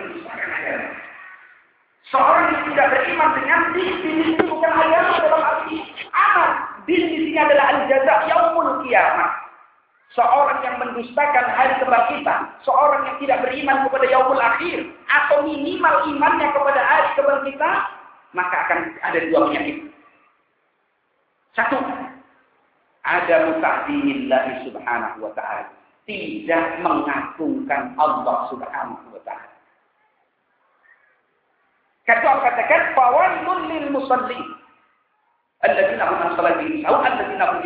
yang agama. Seorang yang tidak beriman dengan din, din itu bukan agama dalam arti amal. Din di sini adalah al-jaza yaumul kiamat. Seorang yang mendustakan hari kebangkitan, seorang yang tidak beriman kepada yaumul akhir, atau minimal imannya kepada hari kebangkitan, maka akan ada dua penyakit. Satu, ada mutahdillahi subhanahu wa ta'ala. Tidak mengagungkan Allah subhanahu wa ta'ala. Kata Allah katakan, Fawailun lil musalli. Alladzina hum an salatihim sahun, alladzina hum.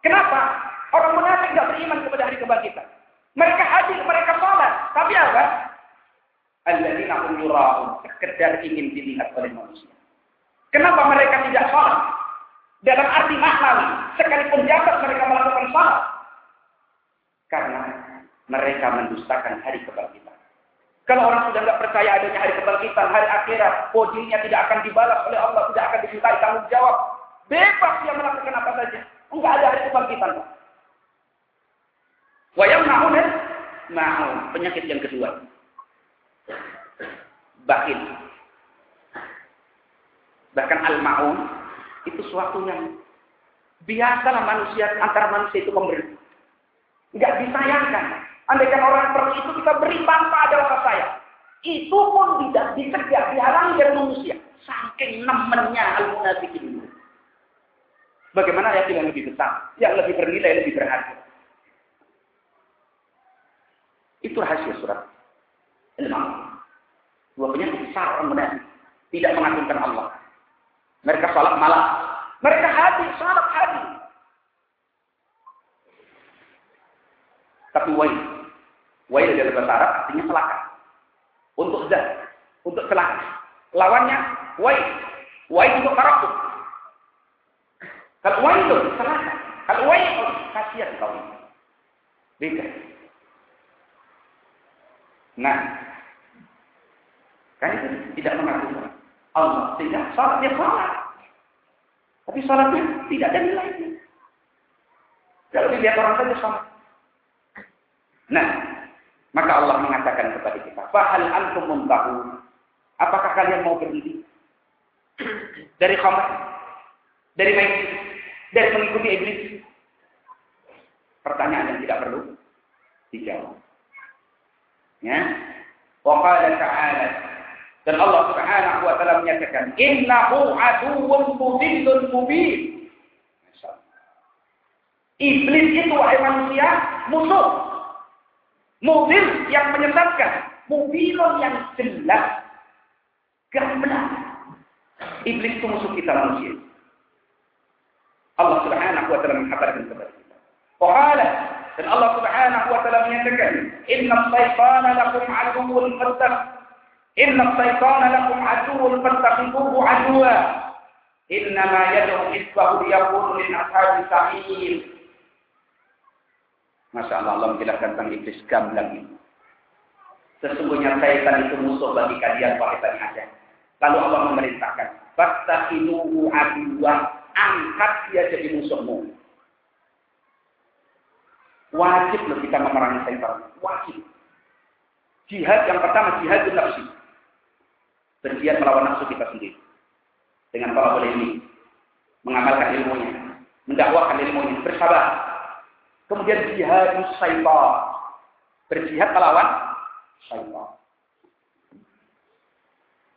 Kenapa? Orang munafik tidak beriman kepada hari kebangkitan. Mereka hadir, mereka salat. Tapi apa? Alladzina hum yura'un. Sekedar ingin dilihat oleh manusia. Kenapa mereka tidak salat? Dalam arti maknawi, sekalipun jasad mereka melakukan salat. Karena mereka mendustakan hari kebangkitan. Kalau orang sudah nggak percaya adanya hari kebangkitan, hari akhirat, bodinya tidak akan dibalas oleh Allah, tidak akan dimintai tanggung jawab. Bebas dia melakukan apa saja. Enggak ada hari kebangkitan. Wayang mahun mau penyakit yang kedua. Bakin. Bahkan al-ma'un itu suatu yang biasalah manusia antara manusia itu memberi. Enggak disayangkan. Andaikan orang seperti itu kita beri tanpa ada rasa sayang. Itu pun tidak dicegah, dihalangi dari manusia. Saking nemennya al-munafikin Bagaimana ayat yang lebih besar, yang lebih bernilai, lebih berharga. Itu rahasia surat ilmu. Dua penyakit besar orang munafik. Tidak mengagungkan Allah. Mereka salat malam. Mereka hadir, salat hadir. Tapi wail. Wail dari bahasa Arab artinya celaka. Untuk zat. Untuk celaka. Lawannya wail. Wail untuk karakter. Kalau wail itu celaka. Kalau wail itu kasihan kau. Beda. Nah, kan itu tidak mengagumkan Allah. Sehingga salatnya salat. Tapi salatnya tidak ada nilainya. Kalau dilihat orang saja salat. Nah, maka Allah mengatakan kepada kita, "Fahal antum muntahu?" Apakah kalian mau berhenti dari khamr, dari main, dari mengikuti iblis? Pertanyaan yang tidak perlu dijawab. Ya. Wa qala ta'ala dan Allah Subhanahu wa taala menyatakan, "Innahu aduwwun mudillun mubin." Iblis itu wahai manusia musuh Mobil yang menyesatkan. Mobilon yang jelas. Gamblang. Iblis itu musuh kita manusia. Allah subhanahu wa ta'ala mengatakan kepada kita. Qala dan Allah subhanahu wa ta'ala menyatakan. Inna syaitana lakum aduun fattaq. Inna syaitana lakum aduun fattaqibuhu aduwa. Innama yad'u isbahu liyakunu min ashabi sa'ir. Masya Allah, Allah menjelaskan tentang iblis gamblang ini. Sesungguhnya syaitan itu musuh bagi kalian wahai Bani Adam. Lalu Allah memerintahkan, Fastahinuhu aduwa, angkat dia jadi musuhmu. Wajib loh kita memerangi syaitan. Wajib. Jihad yang pertama, jihad itu nafsi. Berjihad melawan nafsu kita sendiri. Dengan para ini. Mengamalkan ilmunya. Mendakwakan ilmunya. Bersabar Kemudian jihad syaitan. Berjihad melawan syaitan.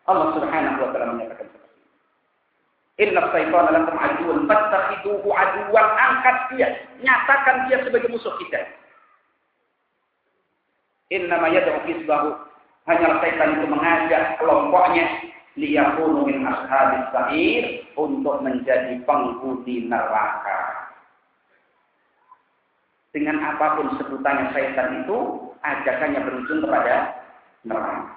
Allah Subhanahu wa taala menyatakan seperti ini. Inna syaitan lakum aduwwan fattakhiduhu aduwwan angkat dia, nyatakan dia sebagai musuh kita. Inna ma yad'u hisbahu hanya syaitan itu mengajak kelompoknya liyakunu min ashabis sa'ir untuk menjadi penghuni neraka dengan apa pun sebutannya syaitan itu ajakannya berujung kepada neraka.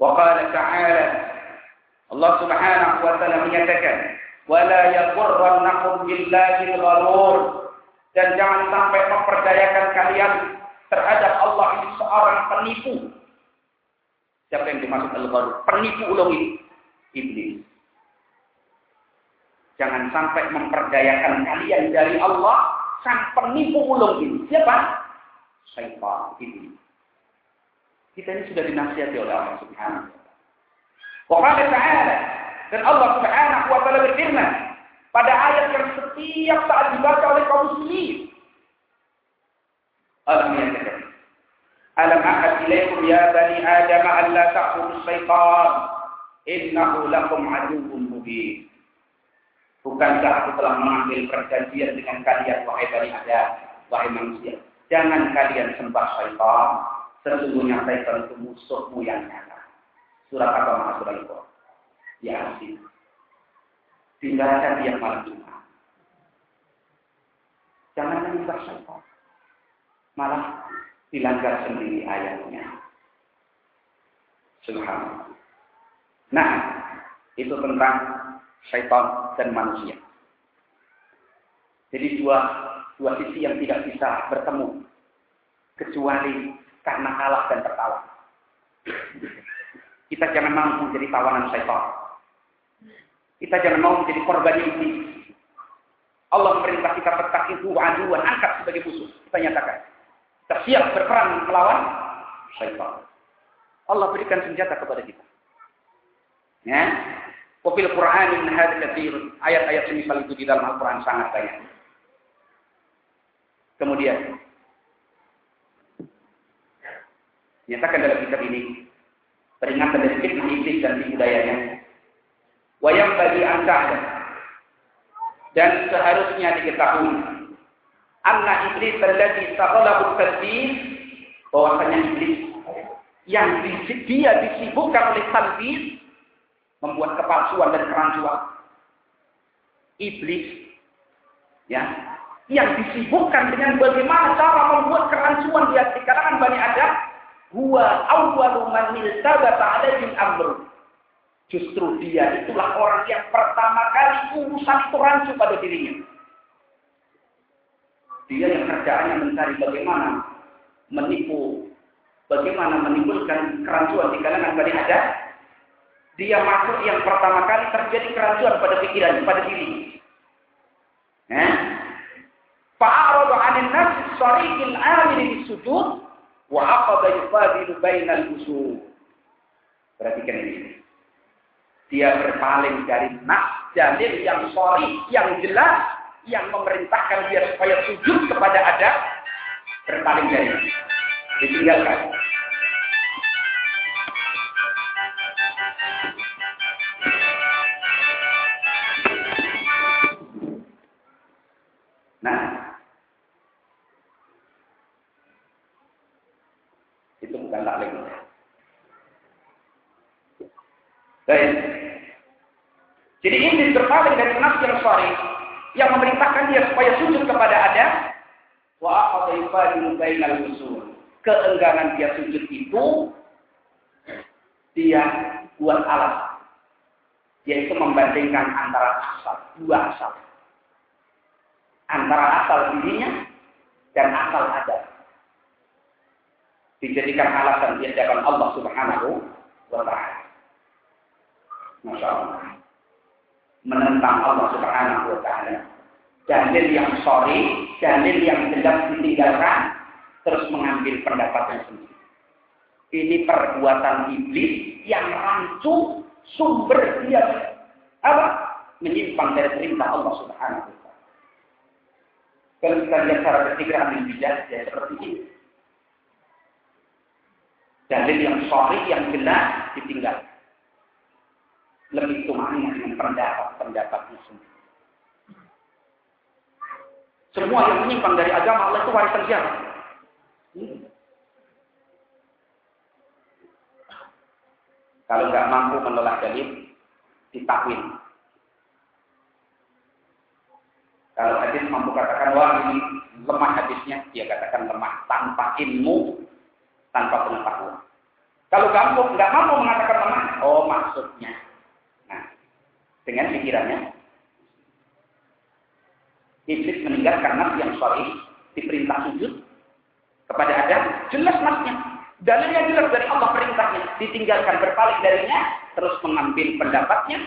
Wa qala ta'ala Allah Subhanahu wa taala menyatakan, "Wala yaghurrannakum billahi al-gharur." Dan jangan sampai memperdayakan kalian terhadap Allah ini seorang penipu. Siapa yang dimaksud al-gharur? Penipu ulung ini. Iblis. Jangan sampai memperdayakan kalian dari Allah sang penipu ulung ini. Siapa? Syaitan ini. Kita ini sudah dinasihati oleh Allah Subhanahu wa taala. ta'ala dan Allah Subhanahu wa taala berfirman pada ayat yang setiap saat dibaca oleh kaum muslimin. Alam yakun. Alam ahad ilaikum ya bani Adam an la ta'budu syaitan innahu lakum aduwwun mubin. Bukankah aku telah mengambil perjanjian dengan kalian wahai bani Adam, wahai manusia? Jangan kalian sembah syaitan. Sesungguhnya syaitan itu musuhmu yang nyata. Surat apa surat itu? Yasin. Tinggalkan dia malam Jumat. Jangan menyembah syaitan. Malah dilanggar sendiri ayatnya. Subhanallah. Nah, itu tentang syaitan dan manusia. Jadi dua dua sisi yang tidak bisa bertemu kecuali karena kalah dan tertawa. Kita jangan mau menjadi tawanan syaitan. Kita jangan mau menjadi korban ini. Allah memerintah kita bertakihu aduan, angkat sebagai musuh. Kita nyatakan. Kita siap berperang melawan syaitan. Allah berikan senjata kepada kita. Ya. Wafil Quran min hadil Ayat-ayat semisal itu di dalam Al-Quran sangat banyak. Kemudian nyatakan dalam kitab ini peringatan dari fitnah iblis dan tipu dayanya. Wayang bagi anda dan seharusnya diketahui anak iblis terjadi sahalah tadbir bahwasanya iblis yang dia disibukkan oleh tadbir membuat kepalsuan dan kerancuan. Iblis ya yang disibukkan dengan bagaimana cara membuat kerancuan di hati kalangan Bani Adam, huwa awwalu man iltabata alaihi amr. Justru dia itulah orang yang pertama kali urusan itu rancu pada dirinya. Dia yang kerjaannya mencari bagaimana menipu, bagaimana menimbulkan kerancuan di kalangan Bani Adam. Dia masuk yang pertama kali terjadi kerancuan pada pikiran, pada diri. Eh? 'anil nafsi sariqil amil bisujud wa aqada yufadilu bainal usul. Perhatikan ini. Dia berpaling dari nas dalil yang sorry, yang jelas, yang memerintahkan dia supaya sujud kepada ada berpaling dari ditinggalkan. Baik. Jadi ini berpaling dari nas yang sorry yang memerintahkan dia supaya sujud kepada Adam wa aqadha bainal usul. Keengganan dia sujud itu dia buat alat yaitu membandingkan antara asal dua asal antara asal dirinya dan asal Adam dijadikan alasan di hadapan Allah Subhanahu wa taala Masya Allah. Menentang Allah Subhanahu wa Ta'ala. Dalil yang sorry, dalil yang jelas ditinggalkan, terus mengambil pendapatnya sendiri. Ini perbuatan iblis yang rancu sumber dia apa? Menyimpang dari perintah Allah Subhanahu wa Ta'ala. Kalau kita lihat cara berpikir ambil bijak, ya seperti ini. Dalil yang sorry, yang jelas ditinggalkan lebih tumanis dengan pendapat-pendapatnya sendiri. Semua yang menyimpang dari agama Allah itu warisan siapa? Hmm. Kalau nggak mampu menolak dalil, ditakwil. Kalau hadis mampu katakan wah ini lemah hadisnya, dia katakan lemah tanpa ilmu, tanpa pengetahuan. Kalau kamu nggak mampu mengatakan lemah, oh maksudnya dengan pikirannya. Iblis meninggal karena yang sorry diperintah sujud kepada Adam. Jelas masnya. Dalilnya jelas dari Allah perintahnya. Ditinggalkan berpaling darinya. Terus mengambil pendapatnya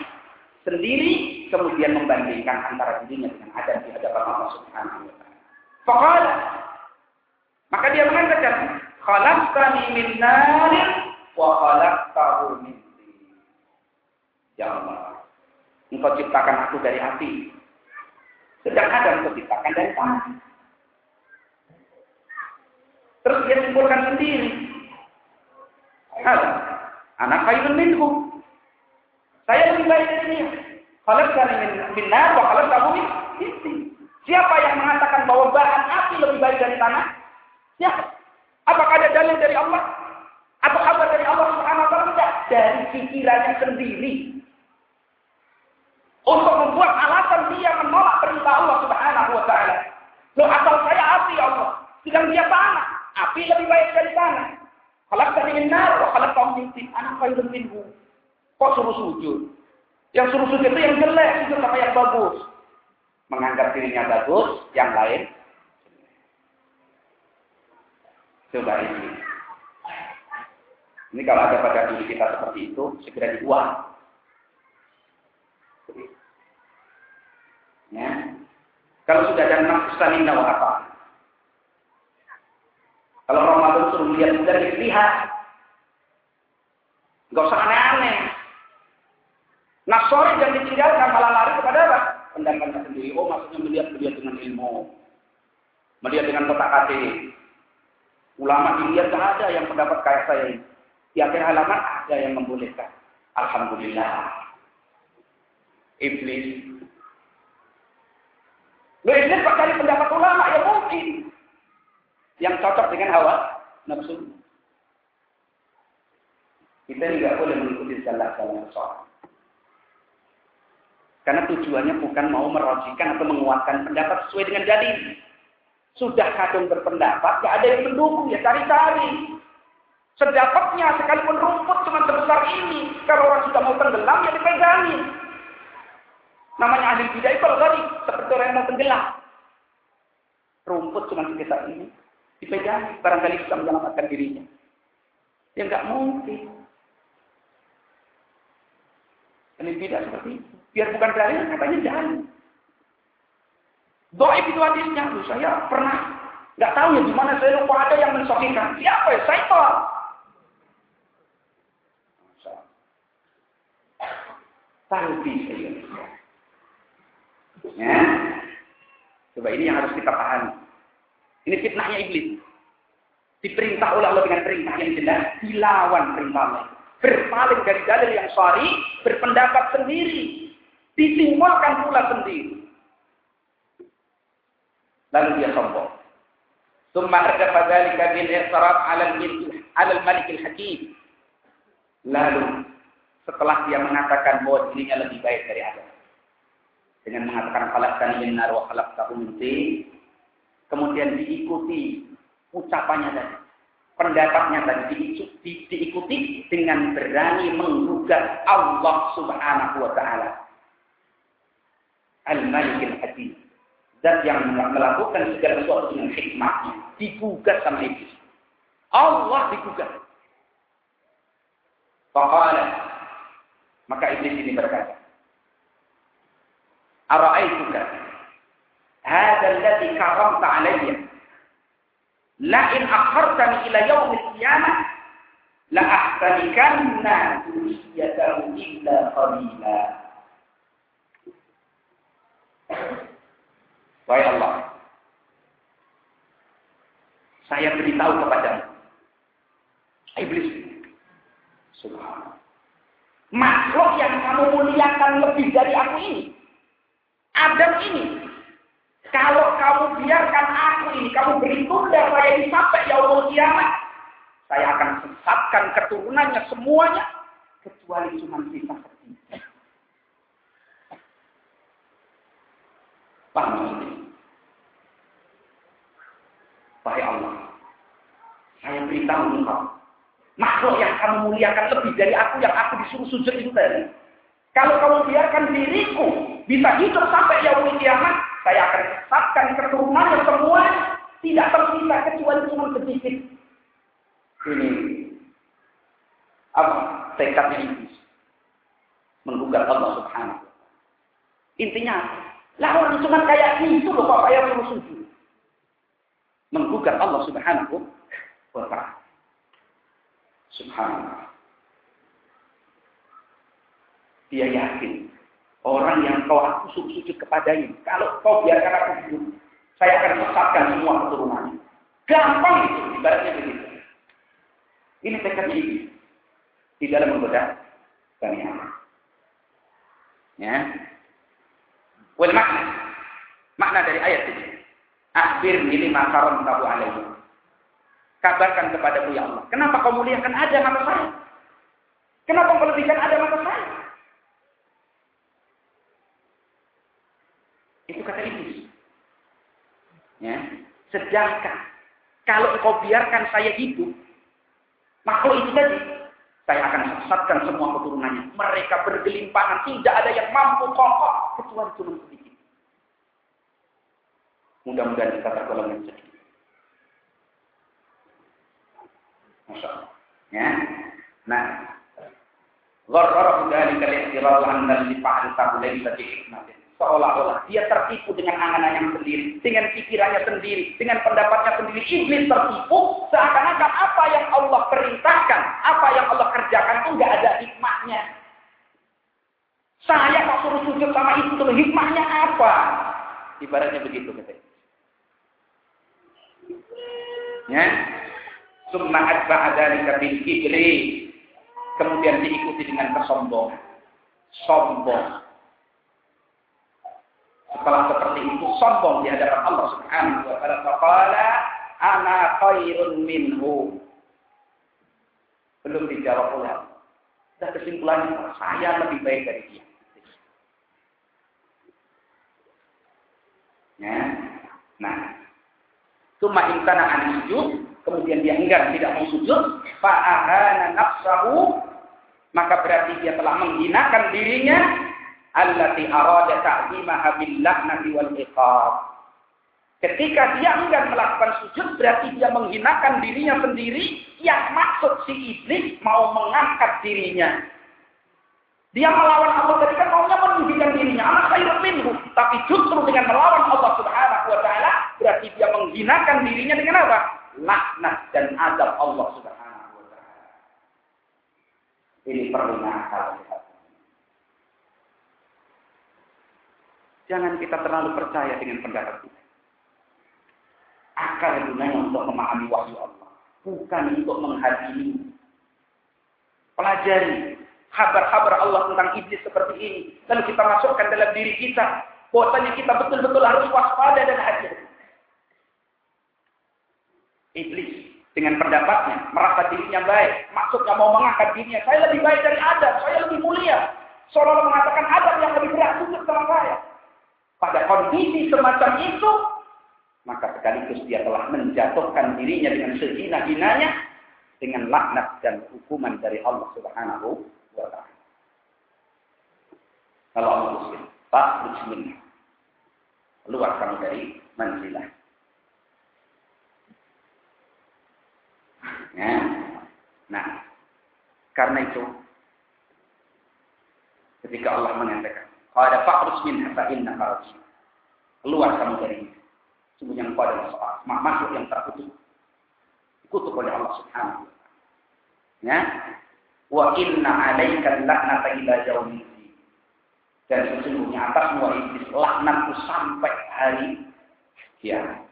sendiri. Kemudian membandingkan antara dirinya dengan Adam di hadapan Allah Subhanahu wa Taala. Maka dia mengatakan, khalaqtani min narin wa khalaqtahu min Ya Allah, Engkau ciptakan aku dari api. Sedang Adam Engkau ciptakan dari tanah. Terus dia simpulkan sendiri. Anak khairun minhu. Saya lebih baik dari dia. Khalaqtani min min nar wa khalaqtahu min Siapa yang mengatakan bahwa bahan api lebih baik dari tanah? Siapa? Apakah ada dalil dari Allah? Atau kabar dari Allah Subhanahu wa taala? Tidak, dari pikirannya sendiri. Untuk membuat alasan dia menolak perintah Allah Subhanahu wa taala. Loh, asal saya api ya Allah, sedang dia tanah. Api lebih baik dari tanah. Kalau tadi benar, kalau kamu min anak khairun minhu. Kok suruh sujud? Yang suruh sujud itu yang jelek, sujud sama yang bagus. Menganggap dirinya bagus, yang lain Coba ini. Ini kalau ada pada diri kita seperti itu, segera dibuang. Ya. Kalau sudah ada nafsu wa apa? Kalau Ramadan suruh lihat dari lihat. Enggak usah aneh-aneh. Nasori yang ditinggalkan malah lari kepada apa? Pendapatnya sendiri. Oh maksudnya melihat melihat dengan ilmu. Melihat dengan kotak hati. Ulama dilihat tidak ada yang pendapat kayak saya ini. Di akhir halaman ada yang membolehkan. Alhamdulillah. Iblis. Lo iblis cari pendapat ulama ya mungkin. Yang cocok dengan hawa nafsu. Kita tidak boleh mengikuti jalan-jalan soal. Karena tujuannya bukan mau merojikan atau menguatkan pendapat sesuai dengan dalil. Sudah kadang berpendapat, gak ada yang mendukung, ya cari-cari. Sedapatnya, sekalipun rumput cuma sebesar ini. Kalau orang sudah mau tenggelam, ya dipegangi. Namanya ahli bidah itu tadi seperti orang yang mau tenggelam. Rumput cuma sebesar ini. Dipegangi, barangkali bisa menyelamatkan dirinya. Ya nggak mungkin. Ahli bidah seperti itu. Biar bukan dalil, katanya dalil. Doib itu hadisnya. Saya pernah nggak tahu ya gimana saya lupa ada yang mensokikan. Siapa ya? Saya tahu. Tangki saya. Ya. Coba ini yang harus kita pahami. Ini fitnahnya iblis. Diperintah oleh Allah dengan perintah yang jelas, dilawan perintah Allah. Berpaling dari dalil yang sorry, berpendapat sendiri, ditimbulkan pula sendiri. Lalu dia sombong. Summa ardafa dzalika bil i'tiraf 'ala al-malik al-hakim. Lalu setelah dia mengatakan bahwa dirinya lebih baik dari Adam dengan mengatakan khalaqtani min nar wa khalaqtahu min kemudian diikuti ucapannya tadi pendapatnya tadi di, di, diikuti dengan berani menggugat Allah Subhanahu wa taala Al-Malik Al-Hakim dan yang melakukan segala sesuatu dengan hikmahnya digugat sama iblis. Allah digugat. Faqala maka iblis ini berkata, "Ara'aituka hadha alladhi karamta 'alayya la in akhartani ila yawm al-qiyamah la ahtanikanna dhurriyyatahu illa qalila." Wahai Allah, saya beritahu kepadamu. Iblis. Subhanallah. Makhluk yang kamu muliakan lebih dari aku ini. Adam ini. Kalau kamu biarkan aku ini, kamu beri tunda saya ini sampai yaumul kiamat. Saya akan sesatkan keturunannya semuanya. Kecuali cuma sisa ketiga. Paham ini? Wahai Allah, makhluk yang kamu muliakan lebih dari aku yang aku disuruh sujud itu tadi. Kalau kamu biarkan diriku bisa hidup sampai yaumul kiamat, saya akan sesatkan keturunannya semua, tidak tersisa kecuali cuma sedikit. Ini apa tekadnya iblis menggugat Allah Subhanahu. Intinya, lah orang cuma kayak itu loh Bapak yang suruh sujud menggugat Allah Subhanahu wa ta'ala. Subhanallah. Dia yakin orang yang kau aku sujud kepadanya. Kalau kau biarkan aku hidup, saya akan sesatkan semua keturunannya. Gampang itu, ibaratnya begitu. Ini tekad ini di dalam menggoda Bani Ya. Wal makna. Makna dari ayat ini. Akhir ini makaron tabu alaihi. Kabarkan kepadaku ya Allah. Kenapa kau muliakan ada mata saya? Kenapa kau lebihkan ada mata saya? Itu kata iblis. Ya. Sedangkan kalau kau biarkan saya hidup, makhluk itu tadi, saya akan sesatkan semua keturunannya. Mereka bergelimpangan, tidak ada yang mampu kokoh kecuali cuma sedikit. Mudah-mudahan kita tergolong yang sedikit. Ya. Nah, Gharrarahu dhalika al-ihtiral an nafsi bi hikmatin seolah-olah dia tertipu dengan angan-angan sendiri, dengan pikirannya sendiri, dengan pendapatnya sendiri. Iblis tertipu seakan-akan apa yang Allah perintahkan, apa yang Allah kerjakan itu nggak ada hikmahnya. Saya kok suruh sujud sama itu tuh hikmahnya apa? Ibaratnya begitu katanya. Ya. Summa atba'a dzalika bil kibri. Kemudian diikuti dengan kesombongan. Sombong setelah seperti itu sombong di hadapan Allah Subhanahu wa taala. Faqala ana khairun minhu. Belum dijawab Allah. Dan kesimpulannya saya lebih baik dari dia. Ya. Nah, cuma intana an sujud, kemudian dia enggan tidak mau sujud, fa'ahana nafsahu, maka berarti dia telah menghinakan dirinya allati arada ta'zimaha bil laknati wal iqab. Ketika dia enggan melakukan sujud berarti dia menghinakan dirinya sendiri yang maksud si iblis mau mengangkat dirinya. Dia melawan Allah tadi kan maunya meninggikan dirinya. Anak saya minhu. Tapi justru dengan melawan Allah subhanahu wa ta'ala berarti dia menghinakan dirinya dengan apa? Laknat dan adab Allah subhanahu wa ta'ala. Ini perlu nakal. Jangan kita terlalu percaya dengan pendapat kita. Akal gunanya untuk memahami wahyu Allah. Bukan untuk menghadiri. Pelajari kabar-kabar Allah tentang iblis seperti ini. Lalu kita masukkan dalam diri kita. Bahwasanya kita betul-betul harus waspada dan hati. Iblis dengan pendapatnya, merasa dirinya baik, maksudnya mau mengangkat dirinya, saya lebih baik dari Adam, saya lebih mulia. Seolah-olah mengatakan Adam yang lebih berat sujud sama saya pada kondisi semacam itu, maka sekaligus dia telah menjatuhkan dirinya dengan sehina-hinanya dengan laknat dan hukuman dari Allah Subhanahu wa taala. Kalau Allah muslim, Pak Bismillah. Keluar kamu dari manzilah. Ya. Nah, karena itu ketika Allah mengatakan ada fakrus min hatta inna Keluar kamu dari ini. Sungguh yang kau adalah seorang makhluk yang terkutuk. Dikutuk oleh Allah Subhanahu wa Ya. Wa inna alaika laknata ila yaumil dan sesungguhnya atas semua iblis laknatku sampai hari kiamat.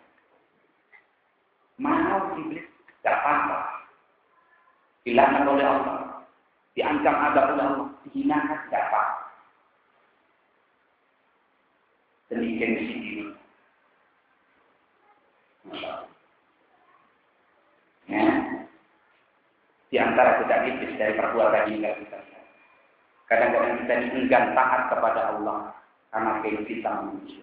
Mau iblis apa-apa. Dilaknat oleh Allah. Diancam ada oleh Allah. Dihinakan tidak apa-apa. demikian sendiri. Ya. Di antara kita iblis dari perbuatan ini kita Kadang-kadang kita enggan taat kepada Allah karena kita manusia.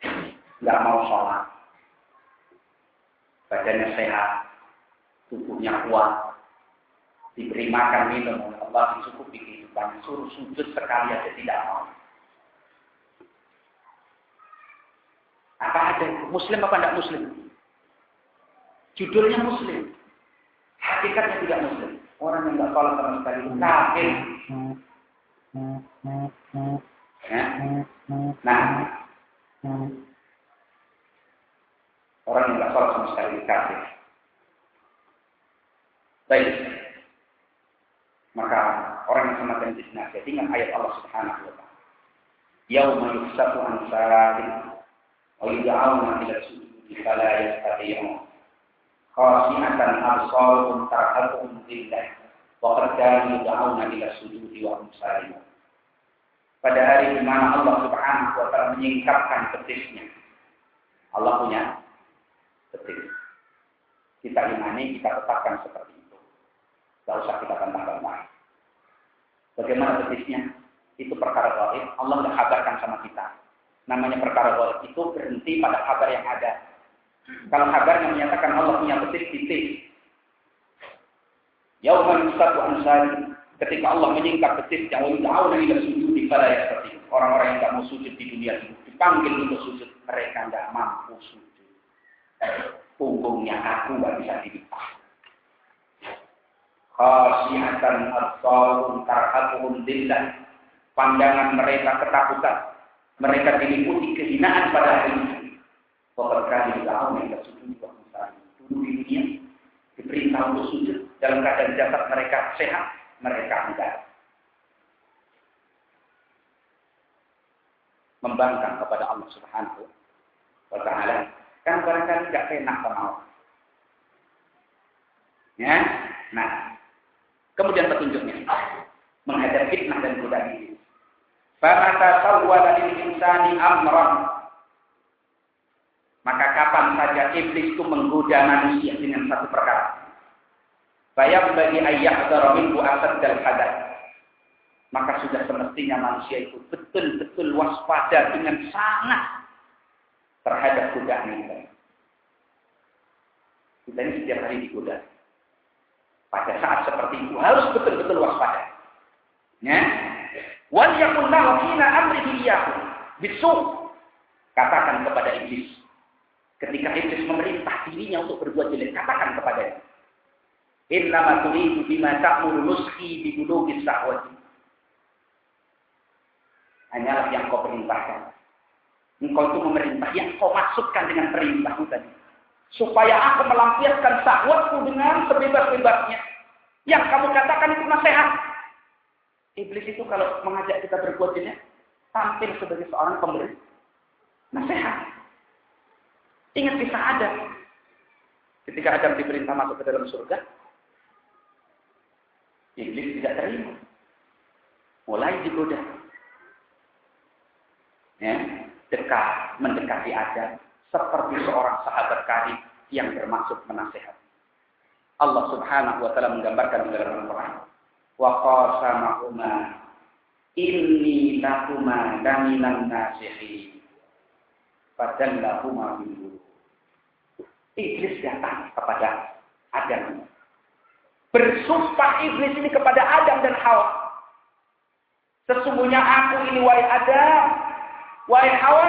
Tidak mau sholat. Badannya sehat. Tubuhnya kuat. Diberi makan minum oleh Allah dicukupi kehidupan. Suruh sujud sekali aja tidak mau. Apa ada Muslim apa tidak Muslim? Judulnya Muslim. Hakikatnya tidak Muslim. Orang yang tidak sholat sama sekali kafir. Ya. Nah, Orang yang tidak sholat sama sekali kafir. Baik. Maka orang yang sama dengan nasihat ingat ayat Allah Subhanahu wa taala. Yauma yufsatu an salatin wa yud'auna ila sujudi fala yastati'un. Khashi'atan absaruhum tarhaquhum dhillah wa qad kanu yud'auna ila sujudi wa hum salimun. Pada hari di mana Allah Subhanahu wa taala menyingkapkan betisnya. Allah punya betis. Kita imani, kita tetapkan seperti itu. Tidak usah kita bantah-bantah. Bagaimana betisnya? Itu perkara gaib. Allah tidak kabarkan sama kita. Namanya perkara gaib itu berhenti pada kabar yang ada. Kalau kabar yang menyatakan Allah punya betis, titik. Yauman satu ansari. Ketika Allah menyingkap betis tahu dari sujud di ya seperti orang-orang yang tidak mau sujud di dunia ini dipanggil untuk sujud mereka tidak mampu sujud. Punggungnya aku nggak bisa dilipat. Khasyiatan absarum tarhatuhum dillah pandangan mereka ketakutan. Mereka diliputi kehinaan pada hari ini. Bapak kami tahu mereka sujud dulu di dunia diperintah untuk sujud. Dalam keadaan jasad mereka sehat mereka enggak. Membangkang kepada Allah Subhanahu wa taala kan barangkali tidak enak sama Allah ya nah Kemudian petunjuknya menghadapi fitnah dan godaan ini. Famata sawwala lil insani amran. Maka kapan saja iblis itu menggoda manusia dengan satu perkara. Bayang bagi ayah minhu asad dan hadar. Maka sudah semestinya manusia itu betul-betul waspada dengan sangat terhadap godaan ini. Kita ini setiap hari digoda. Pada saat seperti itu harus betul-betul waspada. Ya. Wal yakun lahu hina amrihi bisu. Katakan kepada iblis. Ketika iblis memerintah dirinya untuk berbuat jelek, katakan kepadanya. Innama turidu bima ta'muru nuski bi bulughi sahwati. Hanyalah yang kau perintahkan. Engkau itu memerintah yang kau masukkan dengan perintahmu tadi supaya aku melampiaskan syahwatku dengan sebebas-bebasnya. Yang kamu katakan itu nasihat. Iblis itu kalau mengajak kita berbuat ini, tampil sebagai seorang pemberi nasihat. Ingat kisah ada. Ketika Adam diperintah masuk ke dalam surga, Iblis tidak terima. Mulai digoda. Ya, dekat, mendekati Adam seperti seorang sahabat karib yang bermaksud menasehat. Allah Subhanahu wa taala menggambarkan dalam Al-Qur'an. Wa qasamahuma inni lakuma laminan nasihin. Fadallahuma bil Iblis datang kepada Adam. Bersumpah iblis ini kepada Adam dan Hawa. Sesungguhnya aku ini wahai Adam, wahai Hawa,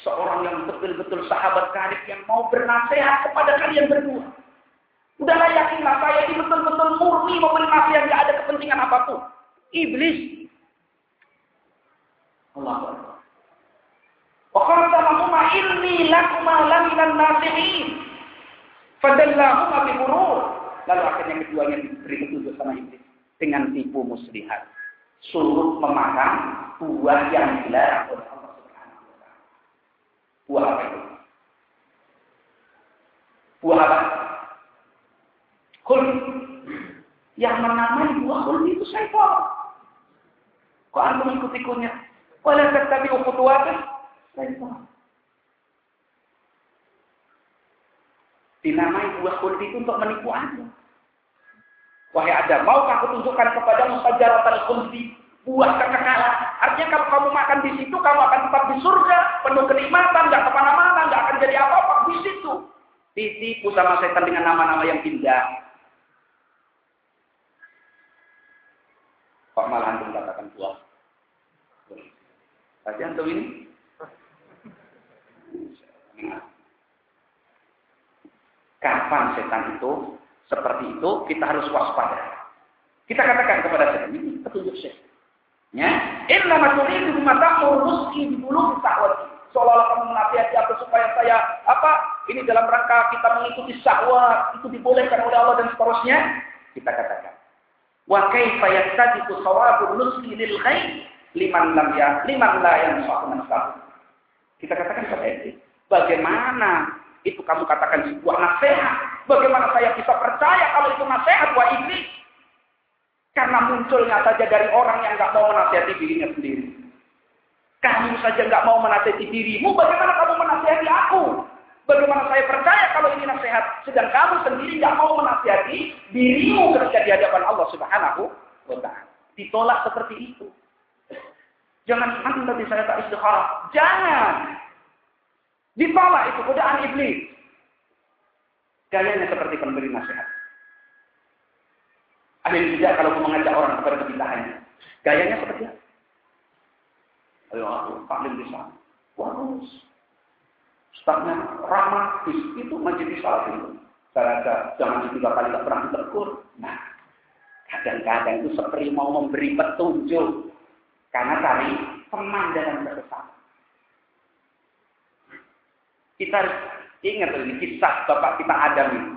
Seorang yang betul-betul sahabat karib yang mau bernasehat kepada kalian berdua. Udahlah yakinlah saya ini betul-betul murni memberi nasihat tidak ada kepentingan apa pun. Iblis. Allah Akbar. Wa inni lakuma laminan nasihin. Fadallahuma biburur. Lalu akhirnya keduanya diberi petunjuk sama iblis dengan tipu muslihat. Suruh memakan buah yang dilarang oleh Allah. Buah apa itu? Buah apa? Kul. Yang menamai buah kul itu syaitan. Kok antum ikut-ikutnya? Wala tattabi'u khutuwatis syaitan. Dinamai buah kul itu untuk menipu Anda. Wahai Adam, maukah aku tunjukkan kepadamu sajaratan khuldi buah kekekalan. Artinya kalau kamu makan di situ, kamu akan tetap di surga, penuh kenikmatan, nggak ke mana-mana, nggak akan jadi apa-apa di situ. Ditipu sama setan dengan nama-nama yang indah. Kok malah antum katakan buah? Tadi antum ini? Kapan setan itu seperti itu, kita harus waspada. Kita katakan kepada setan ini petunjuk setan. Ya, inna maturidu bima ta'mur ruski di bulu ta'wati. Seolah-olah kamu menasihati aku supaya saya apa? Ini dalam rangka kita mengikuti syahwat, itu dibolehkan oleh Allah dan seterusnya. Kita katakan, wa kaifa yastajibu sawabun nuski lil ghaib liman lam ya liman la yang Kita katakan seperti ini. Bagaimana itu kamu katakan sebuah nasihat? Bagaimana saya bisa percaya kalau itu nasihat wa iblis? Karena munculnya saja dari orang yang nggak mau menasihati dirinya sendiri. Kamu saja nggak mau menasihati dirimu, bagaimana kamu menasihati aku? Bagaimana saya percaya kalau ini nasihat, sedang kamu sendiri nggak mau menasihati dirimu ketika di hadapan Allah Subhanahu wa Ta'ala. Ditolak seperti itu. Jangan anda bisa saya tak istikharah. Jangan. Ditolak itu godaan iblis. Gayanya seperti pemberi nasihat. Ahli tidak kalau mengajak orang kepada kebitahannya. Gayanya seperti apa? Ayo aku taklim bisa. Bagus. Ustaznya ramah, itu majelis salat itu. Saya ada jangan tiga kali tak pernah ditegur. Nah, kadang-kadang itu seperti mau memberi petunjuk. Karena tadi teman dalam kesesatan. Kita harus ingat ini kisah Bapak kita Adam ini.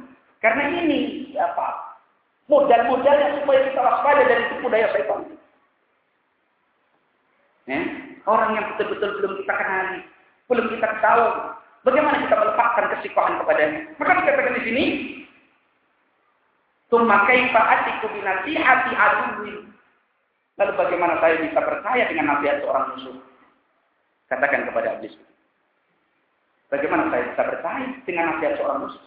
Karena ini apa Modal-modalnya supaya kita waspada dari tipu daya setan. Ya? Orang yang betul-betul belum kita kenali, belum kita tahu, bagaimana kita melepaskan kesikohan kepadanya. Maka dikatakan di sini, Tumma kaifa atiku binasihati aduwi. Lalu bagaimana saya bisa percaya dengan nasihat seorang musuh? Katakan kepada iblis. Bagaimana saya bisa percaya dengan nasihat seorang musuh?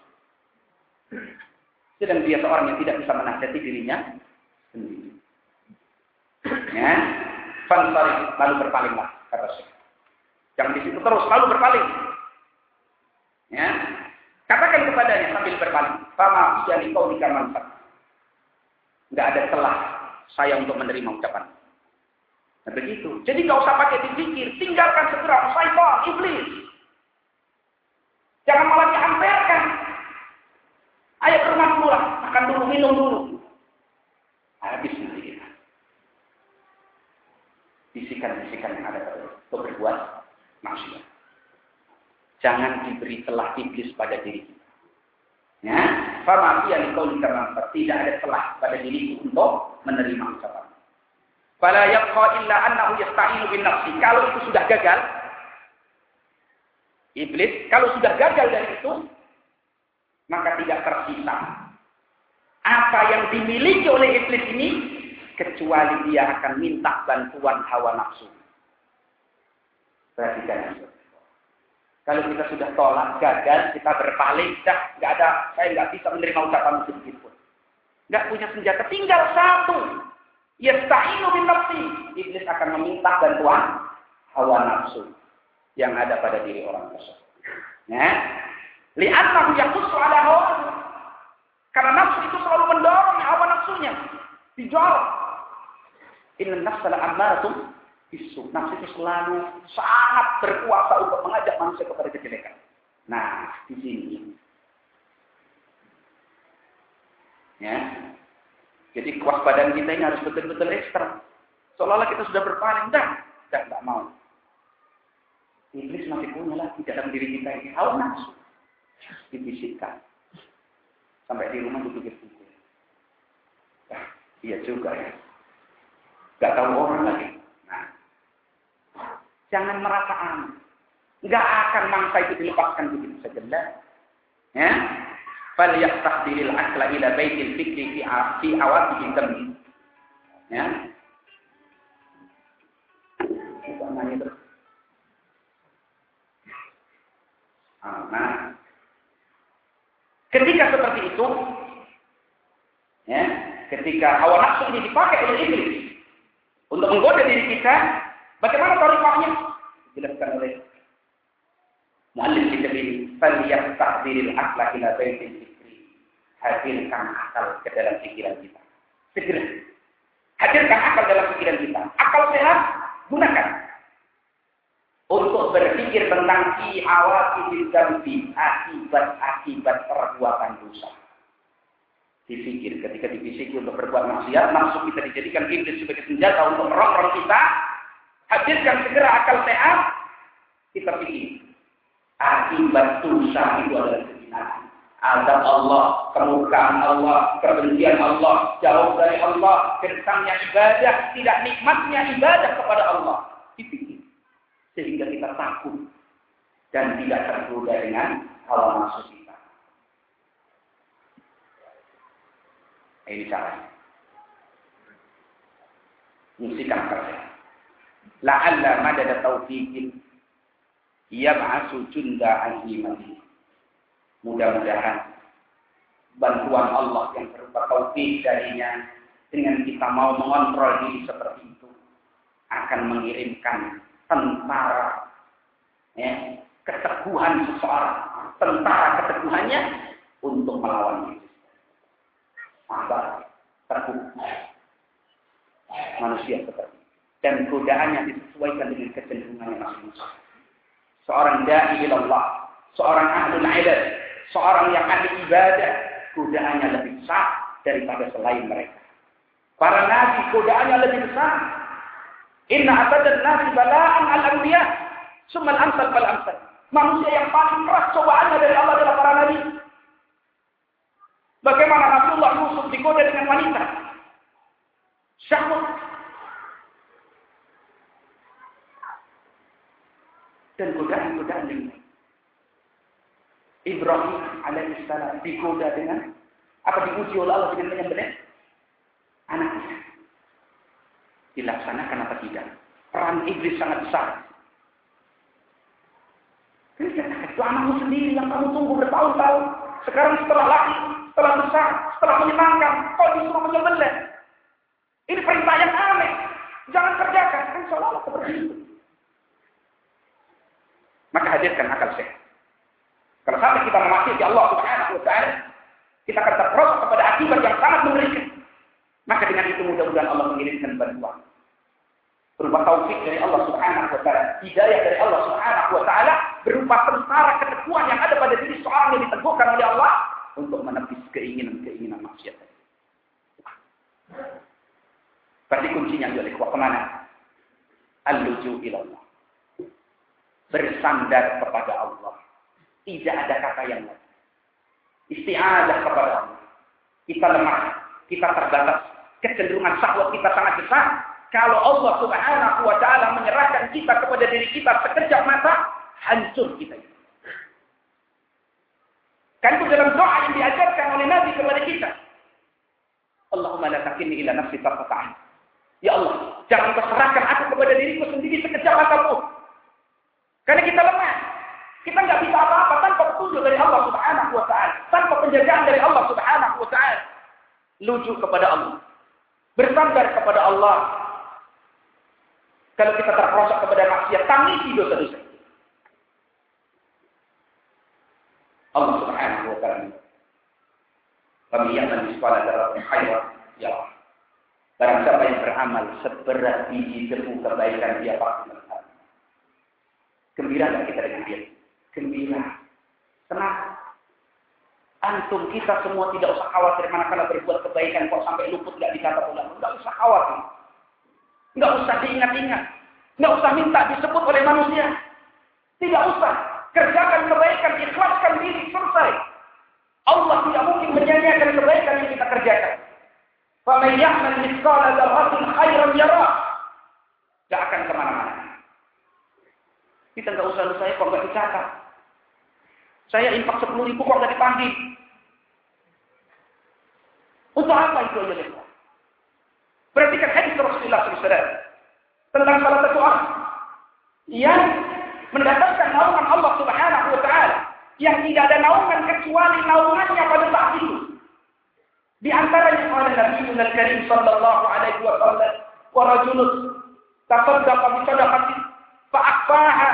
Sedang dia seorang yang tidak bisa menasihati dirinya sendiri. Ya, lalu berpalinglah kata Syekh. Jangan di situ terus, lalu berpaling. Ya, katakan kepadanya sambil berpaling. Sama jadi kau nikah manfaat. Enggak ada celah saya untuk menerima ucapan. Nah begitu. Jadi nggak usah pakai dipikir, tinggalkan segera syaitan, iblis. Jangan malah diamperkan. Ayo ke rumah dulu makan dulu, minum dulu. Habis nanti kita. Bisikan-bisikan yang ada pada untuk berbuat maksiat. Jangan diberi telah iblis pada diri kita. Ya, farmasi yang kau tidak ada telah pada diriku untuk menerima ucapan. Fala yabqa illa annahu yasta'inu bin nafsi. Kalau itu sudah gagal, iblis kalau sudah gagal dari itu, maka tidak tersisa apa yang dimiliki oleh iblis ini kecuali dia akan minta bantuan hawa nafsu. Perhatikan Kalau kita sudah tolak, gagal, kita berpaling, dah nggak ada, saya nggak bisa menerima ucapan sedikit pun. Nggak punya senjata, tinggal satu. Yasta'inu bin nafsi. Iblis akan meminta bantuan hawa nafsu yang ada pada diri orang tersebut. Ya, Li'annahu yakussu ala hawa. Karena nafsu itu selalu mendorong hawa nafsunya. Dijorok. Inna nafsa la'amaratum bisu. Nafsu itu selalu sangat berkuasa untuk mengajak manusia kepada kejelekan. Nah, di sini. Ya. Jadi kewaspadaan kita ini harus betul-betul ekstra. Seolah-olah kita sudah berpaling. Dah, tidak mau. Iblis masih punya lagi dalam diri kita ini. Hawa nafsu dibisikkan. Sampai di rumah dipikir-pikir. Ya, iya juga ya. Gak tahu orang lagi. Nah, jangan merasa aman. Gak akan mangsa itu dilepaskan begitu saja. Ya, falyaftah dilil akla ila baitil fikri fi fi dami. Ya. Nah, Ketika seperti itu, ya, ketika hawa nafsu ini dipakai oleh iblis untuk menggoda diri kita, bagaimana tarifahnya? Dijelaskan oleh muallif kitab ini, "Falyaftahdiril akla ila baitil fikri." Hadirkan akal ke dalam pikiran kita. Segera. Hadirkan akal dalam pikiran kita. Akal sehat, gunakan untuk berpikir tentang fi awati dzambi akibat-akibat perbuatan dosa. Dipikir ketika dibisiki untuk berbuat maksiat, nafsu kita dijadikan iblis sebagai senjata untuk merongrong kita. Hadirkan segera akal sehat Kita pikir akibat dosa itu adalah kehinaan. Azab Allah, kemurkaan Allah, kebencian Allah, jauh dari Allah, kentangnya ibadah, tidak nikmatnya ibadah kepada Allah. Dipikir. Sehingga kita takut dan tidak tergoda dengan hawa nafsu kita. Ini caranya. Musikan kerja. La'alla madada taufiqin yab'asu junda azimati. Mudah-mudahan bantuan Allah yang berupa taufik darinya dengan kita mau mengontrol diri seperti itu akan mengirimkan tentara ya, keteguhan seseorang, tentara keteguhannya untuk melawan Yesus. Sabar, teguh. Manusia seperti dan godaannya disesuaikan dengan kecenderungannya masing-masing. Seorang dai Allah, seorang ahli ibadah, seorang yang ahli ibadah, godaannya lebih besar daripada selain mereka. Para nabi godaannya lebih besar. Inna atadan nasi bala'an al-anbiya, summal amsal bal amsal. Manusia yang paling keras cobaannya dari Allah adalah para nabi. Bagaimana Rasulullah Yusuf digoda dengan wanita? Syahwat. Dan godaan-godaan yang Ibrahim alaihissalam digoda dengan apa diuji oleh Allah dengan menyembelih anaknya. Dilaksanakan apa tidak? Peran iblis sangat besar itu anakmu sendiri yang kamu tunggu bertahun-tahun. Sekarang setelah laki, setelah besar, setelah menyenangkan, kau disuruh menyembelih. Ini perintah yang aneh. Jangan kerjakan. Kan seolah-olah seperti itu. Maka hadirkan akal sehat. Kalau sampai kita memasuki Allah Subhanahu wa taala, kita akan terproses kepada akibat yang sangat mengerikan. Maka dengan itu mudah-mudahan Allah mengirimkan bantuan berupa taufik dari Allah Subhanahu wa taala, hidayah dari Allah Subhanahu wa taala berupa tentara keteguhan yang ada pada diri seorang yang diteguhkan oleh Allah untuk menepis keinginan-keinginan maksiat. Berarti kuncinya oleh ke mana? Al-luju ilallah. Bersandar kepada Allah. Tidak ada kata yang lain. Istiadah kepada Allah. Kita lemah, kita terbatas. Kecenderungan syahwat kita sangat besar kalau Allah Subhanahu wa taala menyerahkan kita kepada diri kita sekejap mata, hancur kita. Kan itu dalam doa yang diajarkan oleh Nabi kepada kita. Allahumma la takilni ila nafsi tarfata'an. Ya Allah, jangan kau serahkan aku kepada diriku sendiri sekejap mata pun. Karena kita lemah. Kita nggak bisa apa-apa tanpa petunjuk dari Allah Subhanahu wa taala, tanpa penjagaan dari Allah Subhanahu wa taala. Lucu kepada Allah. Bersandar kepada Allah kalau kita terprosok kepada maksiat, tangisi dosa-dosa. Allah Subhanahu wa taala. Kami yang sekolah dalam khairat ya. Barang siapa yang beramal seberat biji debu kebaikan dia pasti melihat. Gembira dan kita dengan dia? Gembira. Tenang. Antum kita semua tidak usah khawatir manakala berbuat kebaikan kok sampai luput tidak dicatat ulama. Tidak usah khawatir. Nggak usah diingat-ingat. Nggak usah minta disebut oleh manusia. Tidak usah. Kerjakan kebaikan, ikhlaskan diri, selesai. Allah tidak mungkin menyanyiakan kebaikan yang kita kerjakan. فَمَنْ يَعْمَلْ مِثْقَالَ ذَرَّةٍ خَيْرًا يَرَى Gak akan kemana-mana. Kita nggak usah saya kok nggak dicatat. Saya infak sepuluh ribu kok nggak dipanggil. Untuk apa itu aja Perhatikan hadis Rasulullah SAW tentang salah satu orang yang mendapatkan naungan Allah Subhanahu wa taala yang tidak ada naungan kecuali naungannya pada saat itu. Di antaranya ada Nabi Muhammad Karim sallallahu alaihi wasallam wa rajulun tasaddaqa bi sadaqatin fa akfaha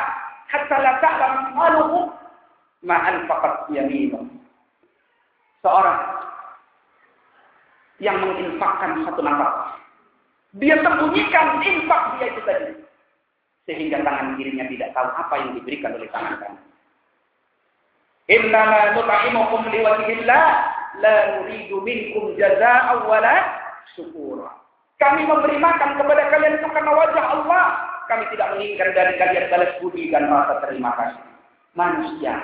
hatta la ta'lam maluhu ma anfaqat yaminuhu. Seorang yang menginfakkan satu nafas dia sembunyikan infak dia itu tadi. Sehingga tangan kirinya tidak tahu apa yang diberikan oleh tangan kanan. Innama nut'imukum liwajhillah la nuridu minkum jazaa'an wala syukura. Kami memberi makan kepada kalian itu karena wajah Allah, kami tidak menginginkan dari kalian balas budi dan rasa terima kasih. Manusia.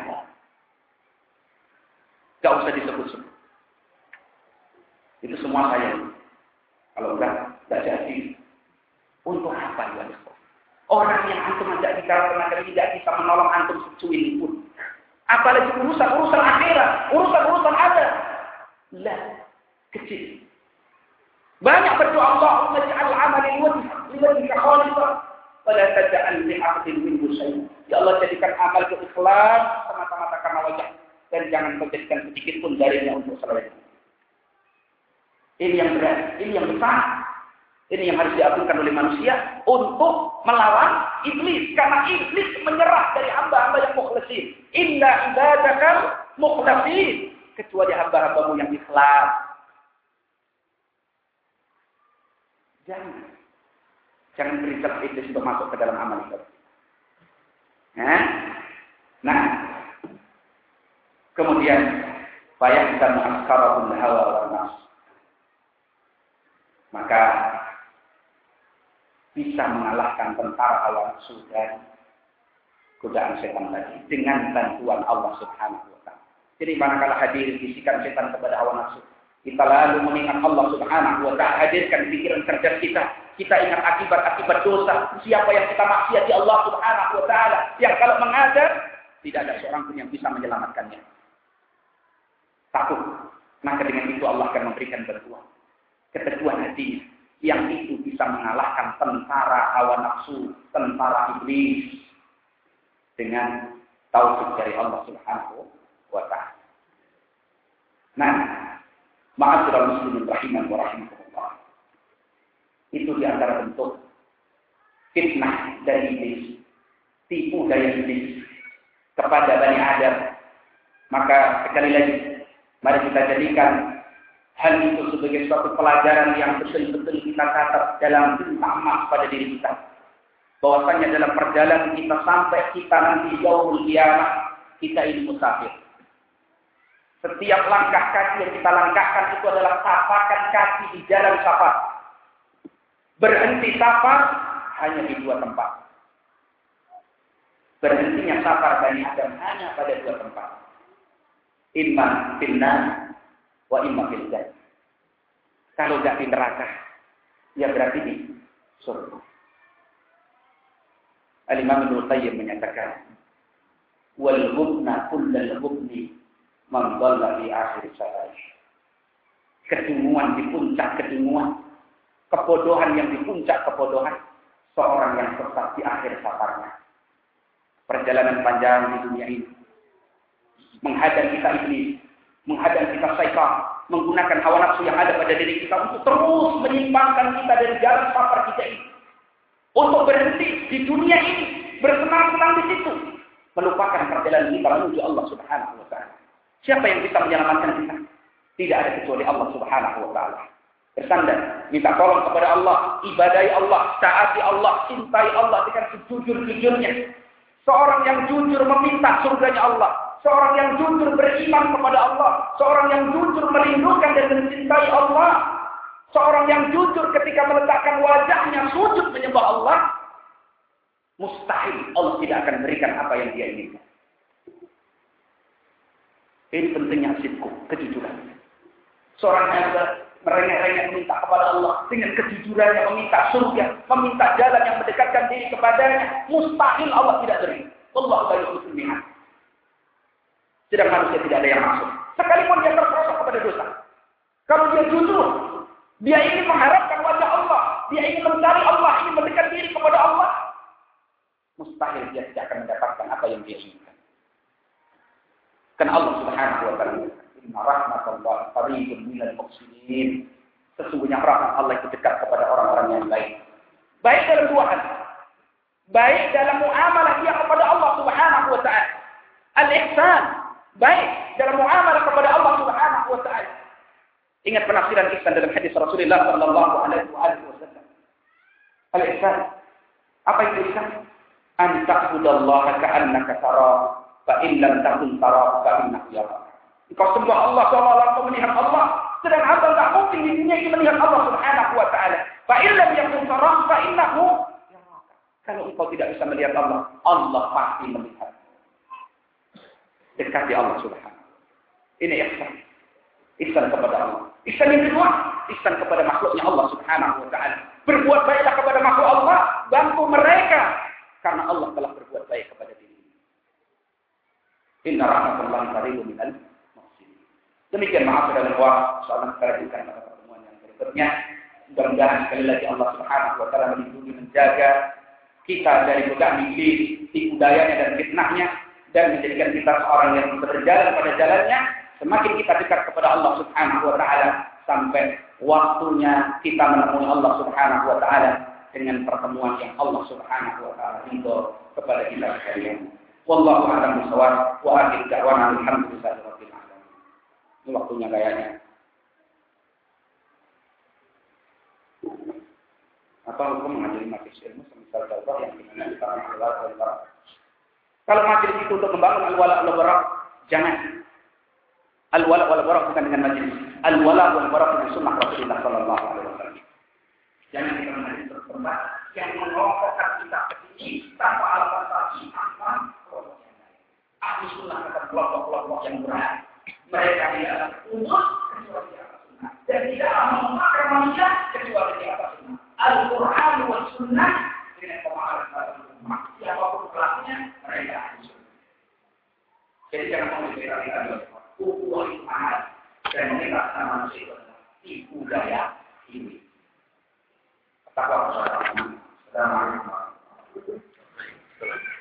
Gak usah disebut-sebut. Itu semua saya. Kalau enggak, enggak jadi. Untuk apa ya? Orang yang antum tidak bisa tenaga tidak bisa menolong antum secuil pun. Apalagi urusan-urusan akhirat, urusan-urusan ada. Lah, kecil. Banyak berdoa Allahumma ja'al amali liwajhika khalisah wala taj'al li 'abdin minhu syai'an. Ya Allah jadikan amal itu ikhlas semata-mata karena wajah dan jangan menjadikan sedikit pun darinya untuk selain. Ini yang berat, ini yang besar. Ini yang harus diaturkan oleh manusia untuk melawan iblis. Karena iblis menyerah dari hamba-hamba yang mukhlasin. Inna ibadakal mukhlasin. Kecuali hamba-hambamu yang ikhlas. Jangan. Jangan beri iblis untuk masuk ke dalam amal itu. Nah, nah. kemudian bayang dan askarabun hawa wa nafs. Maka bisa mengalahkan tentara hawa nafsu dan godaan setan tadi dengan bantuan Allah Subhanahu wa taala. Jadi manakala hadir bisikan setan kepada hawa nafsu, kita lalu mengingat Allah Subhanahu wa taala, hadirkan pikiran cerdas kita. Kita ingat akibat-akibat dosa, siapa yang kita maksiati Allah Subhanahu wa taala, yang kalau mengajar tidak ada seorang pun yang bisa menyelamatkannya. Takut. Maka dengan itu Allah akan memberikan bantuan. Keteguhan hati yang itu bisa mengalahkan tentara hawa nafsu, tentara iblis dengan taufik dari Allah Subhanahu wa taala. Nah, ma'asyiral muslimin rahiman wa rahimakumullah. Itu di antara bentuk fitnah dari iblis, tipu daya iblis kepada Bani Adam. Maka sekali lagi, mari kita jadikan hal itu sebagai suatu pelajaran yang betul-betul kita catat dalam bintang emas pada diri kita. Bahwasanya dalam perjalanan kita sampai kita nanti jauh kiamat, kita ini musafir. Setiap langkah kaki yang kita langkahkan itu adalah tapakan kaki di jalan safar. Berhenti safar hanya di dua tempat. Berhentinya safar Bani Adam hanya pada dua tempat. Iman finna wa imma fil Kalau tidak di neraka, ya berarti di surga. Al-Imam Ibnu Qayyim menyatakan, "Wal hubna kullal hubni man dhalla fi akhir sarai." Kedunguan di puncak kedunguan, kebodohan yang di puncak kebodohan, seorang yang sesat di akhir safarnya. Perjalanan panjang di dunia ini menghadap kita iblis, menghadang kita syaitan, menggunakan hawa nafsu yang ada pada diri kita untuk terus menyimpangkan kita dari jalan safar kita ini. Untuk berhenti di dunia ini, bersenang-senang di situ, melupakan perjalanan kita menuju Allah Subhanahu wa taala. Siapa yang bisa menyelamatkan kita? Tidak ada kecuali Allah Subhanahu wa taala. Bersandar, minta tolong kepada Allah, ibadai Allah, taati Allah, cintai Allah dengan sejujur-jujurnya. Seorang yang jujur meminta surganya Allah, seorang yang jujur beriman kepada Allah, seorang yang jujur merindukan dan mencintai Allah, seorang yang jujur ketika meletakkan wajahnya sujud menyembah Allah, mustahil Allah tidak akan berikan apa yang dia inginkan. Ini pentingnya sibku, kejujuran. Seorang yang merengek-rengek meminta kepada Allah dengan kejujurannya meminta surga, meminta jalan yang mendekatkan diri kepadanya, mustahil Allah tidak beri. Allah baik muslimin. Sedang manusia tidak ada yang masuk. Sekalipun dia terperosok kepada dosa. Kalau dia jujur, dia ingin mengharapkan wajah Allah, dia ingin mencari Allah, ingin mendekat diri kepada Allah, mustahil dia tidak akan mendapatkan apa yang dia inginkan. Karena Allah Subhanahu wa taala Inna rahmatullah qaribun minal muhsinin. Sesungguhnya rahmat Allah itu dekat kepada orang-orang yang baik. Baik dalam dua hal. Baik dalam muamalah dia kepada Allah Subhanahu wa taala. Al-ihsan, baik dalam muamalah kepada Allah Subhanahu wa taala. Ingat penafsiran ihsan dalam hadis Rasulullah sallallahu alaihi wasallam. Al-ihsan apa itu ihsan? An ta'budallaha ka'annaka tara fa in lam takun tara fa innahu yara. Engkau sembah Allah seolah-olah engkau melihat Allah, sedang hamba tidak mungkin di dunia ini melihat Allah Subhanahu wa taala. Fa in lam yakun fa innahu Kalau engkau tidak bisa melihat Allah, Allah pasti melihat. Dekati Allah subhanahu. Ini ihsan. Ihsan kepada Allah. Ihsan yang kedua, ihsan kepada makhluknya Allah subhanahu wa ta'ala. Berbuat baiklah kepada makhluk Allah, bantu mereka. Karena Allah telah berbuat baik kepada diri. Inna rahmatullahi qaribu minal muhsinin. Demikian maaf dan wa soalan kita lanjutkan pada pertemuan yang berikutnya. Mudah-mudahan sekali lagi Allah Subhanahu wa taala melindungi menjaga kita dari godaan iblis, tipu dayanya dan fitnahnya dan menjadikan kita seorang yang berjalan pada jalannya semakin kita dekat kepada Allah Subhanahu wa taala sampai waktunya kita menemui Allah Subhanahu wa taala dengan pertemuan yang Allah Subhanahu wa taala ridho kepada kita sekalian. Wallahu a'lam bishawab wa akhir da'wana alhamdulillahi rabbil alamin. Ini waktunya kayaknya. Apa hukum mengajari majelis ilmu semisal contoh yang di mana kita mengelola dan Kalau majelis itu untuk membangun al-wala al jangan. Al-wala wal bara bukan dengan majelis. Al-wala wal bara dengan sunnah Rasulullah sallallahu alaihi wasallam. Jangan kita menjadi berkorban yang mengelompokkan kita ke sini tanpa alasan tadi apa Ahli sunnah kata kelompok-kelompok yang berat. Mereka tidak umat kecuali di atas sunnah. Dan tidak memakai manusia kecuali di atas sunnah. Al-Quran wa sunnah dengan pemahaman umat. Siapa pun pelakunya, mereka sunnah. Jadi jangan mengambil kukuh iman dan menyebabkan manusia tipu daya ini. Tetaplah bersama. Wabarakatuh.